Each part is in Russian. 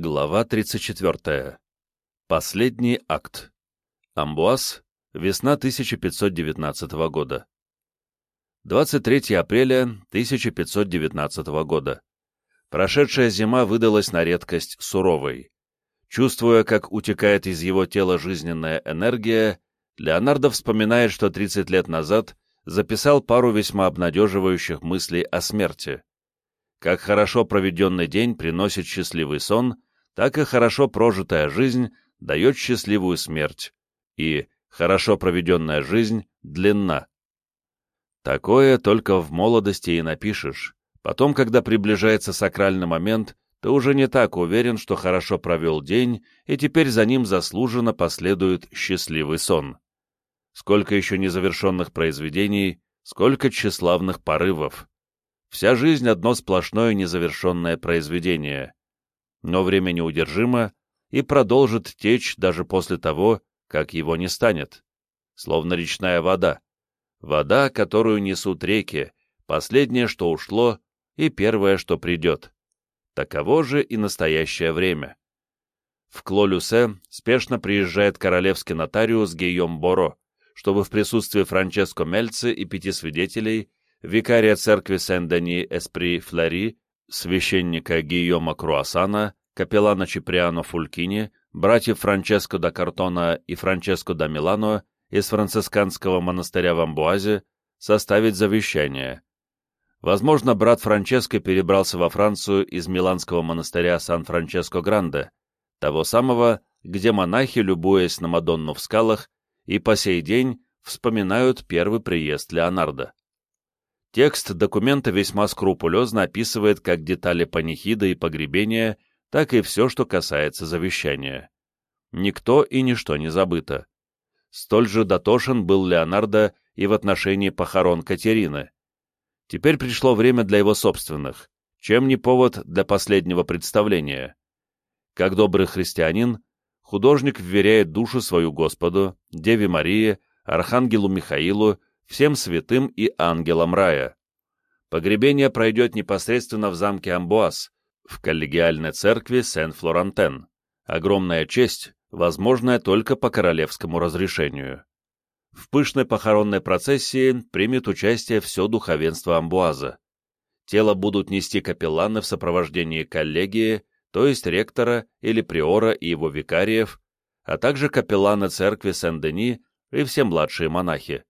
Глава 34. Последний акт. Амбуаз. Весна 1519 года. 23 апреля 1519 года. Прошедшая зима выдалась на редкость суровой. Чувствуя, как утекает из его тела жизненная энергия, Леонардо вспоминает, что 30 лет назад записал пару весьма обнадеживающих мыслей о смерти. Как хорошо проведенный день приносит счастливый сон, так и хорошо прожитая жизнь дает счастливую смерть, и хорошо проведенная жизнь длинна. Такое только в молодости и напишешь. Потом, когда приближается сакральный момент, ты уже не так уверен, что хорошо провел день, и теперь за ним заслуженно последует счастливый сон. Сколько еще незавершенных произведений, сколько тщеславных порывов. Вся жизнь — одно сплошное незавершенное произведение. Но время неудержимо и продолжит течь даже после того, как его не станет. Словно речная вода. Вода, которую несут реки, последнее, что ушло, и первое, что придет. Таково же и настоящее время. В Клолюсе спешно приезжает королевский нотариус Гийом Боро, чтобы в присутствии Франческо Мельцы и пяти свидетелей викария церкви Сен-Дени-Эспри-Флори, священника Гийома Круасана, капеллана Чиприано Фулькини, братьев Франческо да Картона и Франческо да Милано из францисканского монастыря в Амбуазе составить завещание. Возможно, брат Франческо перебрался во Францию из миланского монастыря Сан-Франческо-Гранде, того самого, где монахи, любуясь на Мадонну в скалах, и по сей день вспоминают первый приезд Леонардо. Текст документа весьма скрупулезно описывает как детали панихида и погребения, так и все, что касается завещания. Никто и ничто не забыто. Столь же дотошен был Леонардо и в отношении похорон Катерины. Теперь пришло время для его собственных, чем не повод для последнего представления. Как добрый христианин, художник вверяет душу свою Господу, Деве Марии, Архангелу Михаилу, всем святым и ангелам рая. Погребение пройдет непосредственно в замке Амбуаз, в коллегиальной церкви Сен-Флорантен. Огромная честь, возможная только по королевскому разрешению. В пышной похоронной процессии примет участие все духовенство Амбуаза. Тело будут нести капелланы в сопровождении коллегии, то есть ректора или приора и его викариев, а также капелланы церкви Сен-Дени и все младшие монахи.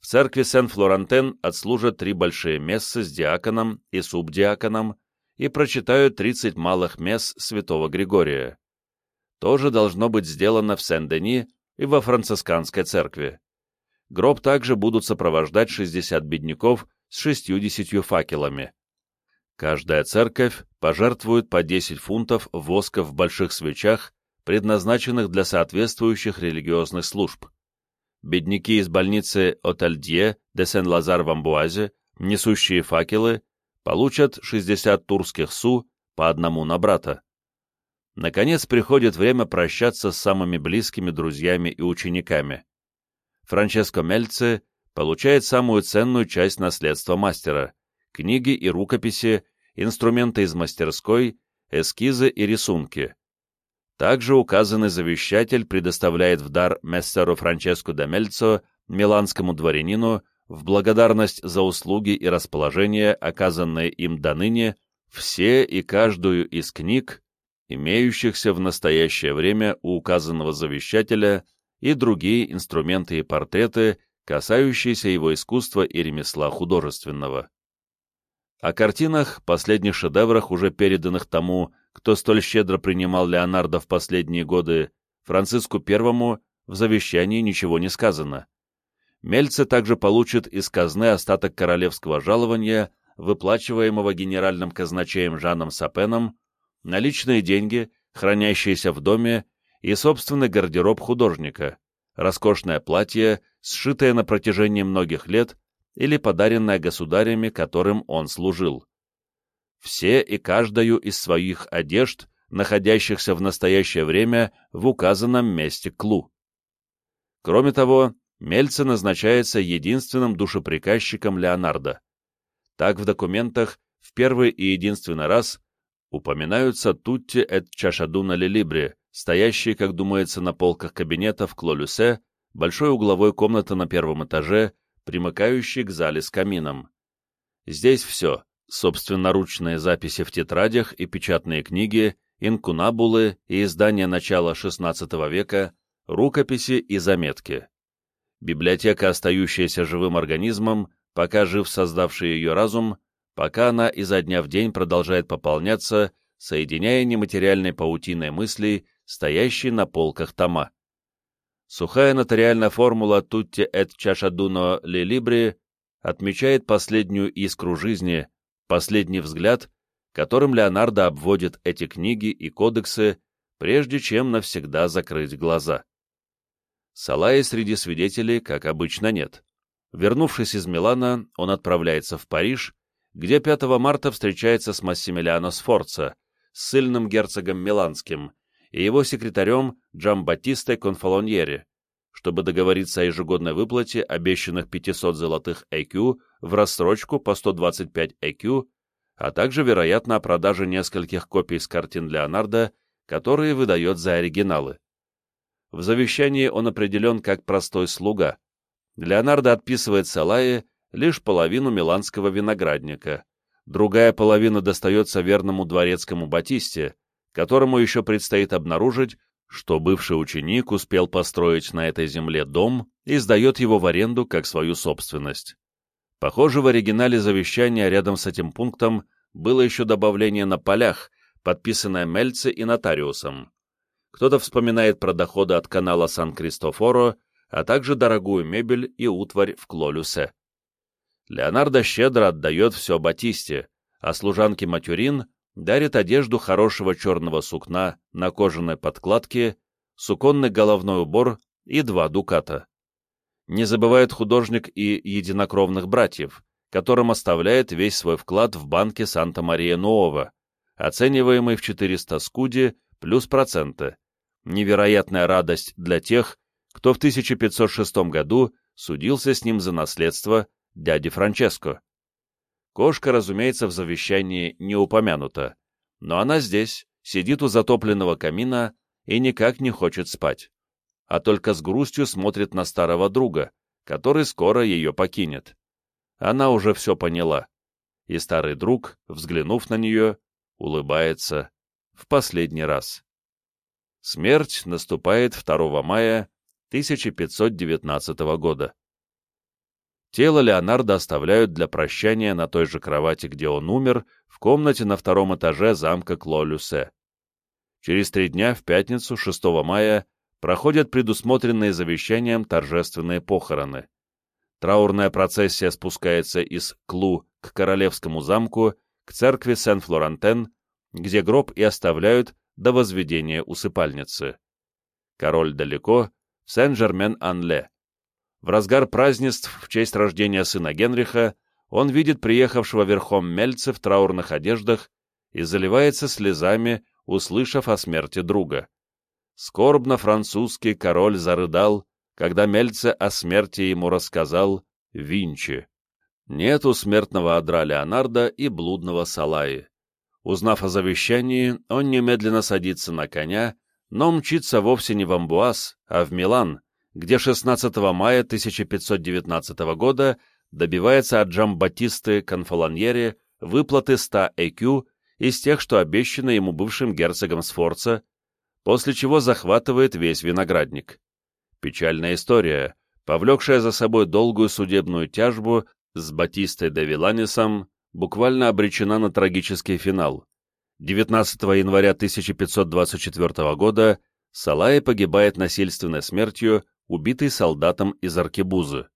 В церкви Сен-Флорантен отслужат три большие мессы с диаконом и субдиаконом и прочитают 30 малых месс святого Григория. То же должно быть сделано в Сен-Дени и во францисканской церкви. Гроб также будут сопровождать 60 бедняков с 60 факелами. Каждая церковь пожертвует по 10 фунтов воска в больших свечах, предназначенных для соответствующих религиозных служб бедняки из больницы Отельдье де Сен-Лазар в Амбуазе, несущие факелы, получат 60 турских су по одному на брата. Наконец приходит время прощаться с самыми близкими друзьями и учениками. Франческо Мельце получает самую ценную часть наследства мастера – книги и рукописи, инструменты из мастерской, эскизы и рисунки. Также указанный завещатель предоставляет в дар мессеру Франческо де Мельцо, миланскому дворянину, в благодарность за услуги и расположение, оказанные им до ныне, все и каждую из книг, имеющихся в настоящее время у указанного завещателя, и другие инструменты и портреты, касающиеся его искусства и ремесла художественного. О картинах, последних шедеврах, уже переданных тому, кто столь щедро принимал Леонардо в последние годы, Франциску I в завещании ничего не сказано. Мельце также получит из казны остаток королевского жалования, выплачиваемого генеральным казначеем Жаном Сапеном, наличные деньги, хранящиеся в доме, и собственный гардероб художника, роскошное платье, сшитое на протяжении многих лет или подаренное государями, которым он служил все и каждую из своих одежд, находящихся в настоящее время в указанном месте Клу. Кроме того, Мельце назначается единственным душеприказчиком Леонардо. Так в документах в первый и единственный раз Упоминаются Тутти эт Чашадуна Лилибри, стоящие, как думается, на полках кабинета в Клолюсе, большой угловой комнаты на первом этаже, примыкающей к зале с камином. Здесь все, собственноручные записи в тетрадях и печатные книги, инкунабулы и издания начала XVI века, рукописи и заметки. Библиотека, остающаяся живым организмом, пока жив создавший ее разум, пока она изо дня в день продолжает пополняться, соединяя нематериальной паутиной мыслей, стоящие на полках тома. Сухая нотариальная формула «Тутти эт чашадуно ли либри» отмечает последнюю искру жизни, последний взгляд, которым Леонардо обводит эти книги и кодексы, прежде чем навсегда закрыть глаза. Салаи среди свидетелей, как обычно, нет. Вернувшись из Милана, он отправляется в Париж, где 5 марта встречается с Массимилиано Сфорца, с сильным герцогом Миланским, и его секретарем Джамбаттистой Конфалоньери, чтобы договориться о ежегодной выплате обещанных 500 золотых IQ в рассрочку по 125 IQ, а также, вероятно, о продаже нескольких копий с картин Леонардо, которые выдает за оригиналы. В завещании он определен как простой слуга. Леонардо отписывает Салае лишь половину миланского виноградника, другая половина достается верному дворецкому Батисте, которому еще предстоит обнаружить, что бывший ученик успел построить на этой земле дом и сдает его в аренду как свою собственность. Похоже, в оригинале завещания рядом с этим пунктом было еще добавление на полях, подписанное Мельце и нотариусом. Кто-то вспоминает про доходы от канала Сан-Кристофоро, а также дорогую мебель и утварь в Клолюсе. Леонардо щедро отдает все Батисте, а служанке Матюрин дарит одежду хорошего черного сукна на кожаной подкладке, суконный головной убор и два дуката. Не забывает художник и единокровных братьев, которым оставляет весь свой вклад в банке Санта-Мария-Нуова, оцениваемый в 400 скуди плюс проценты. Невероятная радость для тех, кто в 1506 году судился с ним за наследство дяди Франческо. Кошка, разумеется, в завещании не упомянута, но она здесь, сидит у затопленного камина и никак не хочет спать, а только с грустью смотрит на старого друга, который скоро ее покинет. Она уже все поняла, и старый друг, взглянув на нее, улыбается в последний раз. Смерть наступает 2 мая 1519 года. Тело Леонардо оставляют для прощания на той же кровати, где он умер, в комнате на втором этаже замка Клолюсе. Через три дня, в пятницу, 6 мая, проходят предусмотренные завещанием торжественные похороны. Траурная процессия спускается из Клу к Королевскому замку, к церкви Сен-Флорантен, где гроб и оставляют до возведения усыпальницы. Король далеко, Сен-Жермен-Анле. В разгар празднеств в честь рождения сына Генриха он видит приехавшего верхом Мельца в траурных одеждах и заливается слезами, услышав о смерти друга. Скорбно французский король зарыдал, когда Мельце о смерти ему рассказал Винчи. Нет у смертного одра Леонардо и блудного Салаи. Узнав о завещании, он немедленно садится на коня, но мчится вовсе не в Амбуаз, а в Милан, где 16 мая 1519 года добивается от Джамбатисты Конфаланьери выплаты 100 ЭКЮ из тех, что обещаны ему бывшим герцогом Сфорца, после чего захватывает весь виноградник. Печальная история, повлекшая за собой долгую судебную тяжбу с Батистой де Виланисом, буквально обречена на трагический финал. 19 января 1524 года Салай погибает насильственной смертью убитый солдатом из Аркебузы.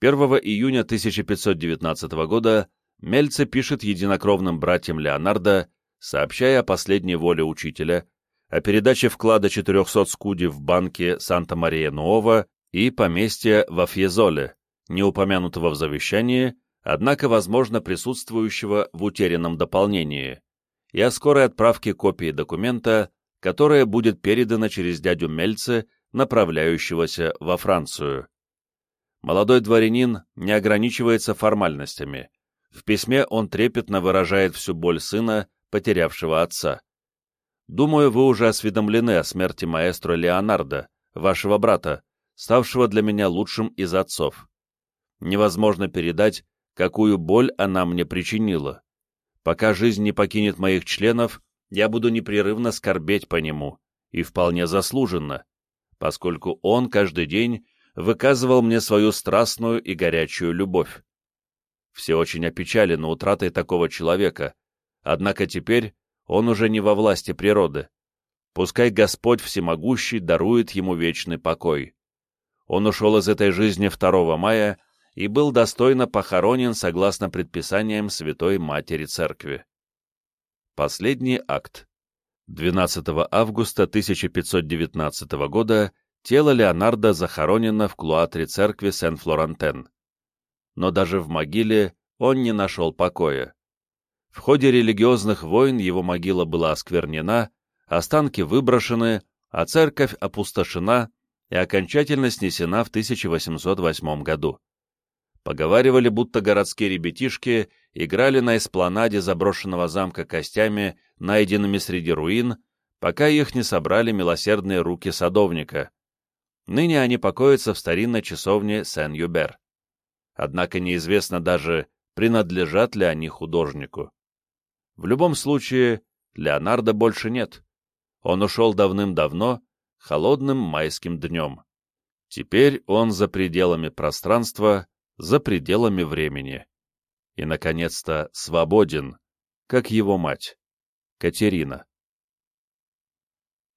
1 июня 1519 года Мельце пишет единокровным братьям Леонардо, сообщая о последней воле учителя, о передаче вклада 400 скуди в банке Санта-Мария-Нуова и поместья во Фьезоле, не упомянутого в завещании, однако, возможно, присутствующего в утерянном дополнении, и о скорой отправке копии документа, которая будет передана через дядю Мельце направляющегося во Францию. Молодой дворянин не ограничивается формальностями. В письме он трепетно выражает всю боль сына потерявшего отца. Думаю, вы уже осведомлены о смерти маэстро Леонардо, вашего брата, ставшего для меня лучшим из отцов. Невозможно передать, какую боль она мне причинила. Пока жизнь не покинет моих членов, я буду непрерывно скорбеть по нему, и вполне заслуженно, поскольку он каждый день выказывал мне свою страстную и горячую любовь. Все очень опечалены утратой такого человека, однако теперь он уже не во власти природы. Пускай Господь Всемогущий дарует ему вечный покой. Он ушел из этой жизни 2 мая и был достойно похоронен согласно предписаниям Святой Матери Церкви. Последний акт. 12 августа 1519 года тело Леонардо захоронено в клуатре церкви Сен-Флорантен. Но даже в могиле он не нашел покоя. В ходе религиозных войн его могила была осквернена, останки выброшены, а церковь опустошена и окончательно снесена в 1808 году. Поговаривали, будто городские ребятишки играли на эспланаде заброшенного замка костями, найденными среди руин, пока их не собрали милосердные руки садовника. Ныне они покоятся в старинной часовне Сен-Юбер. Однако неизвестно даже, принадлежат ли они художнику. В любом случае, Леонардо больше нет. Он ушел давным-давно, холодным майским днем. Теперь он за пределами пространства, за пределами времени. И, наконец-то, свободен, как его мать, Катерина.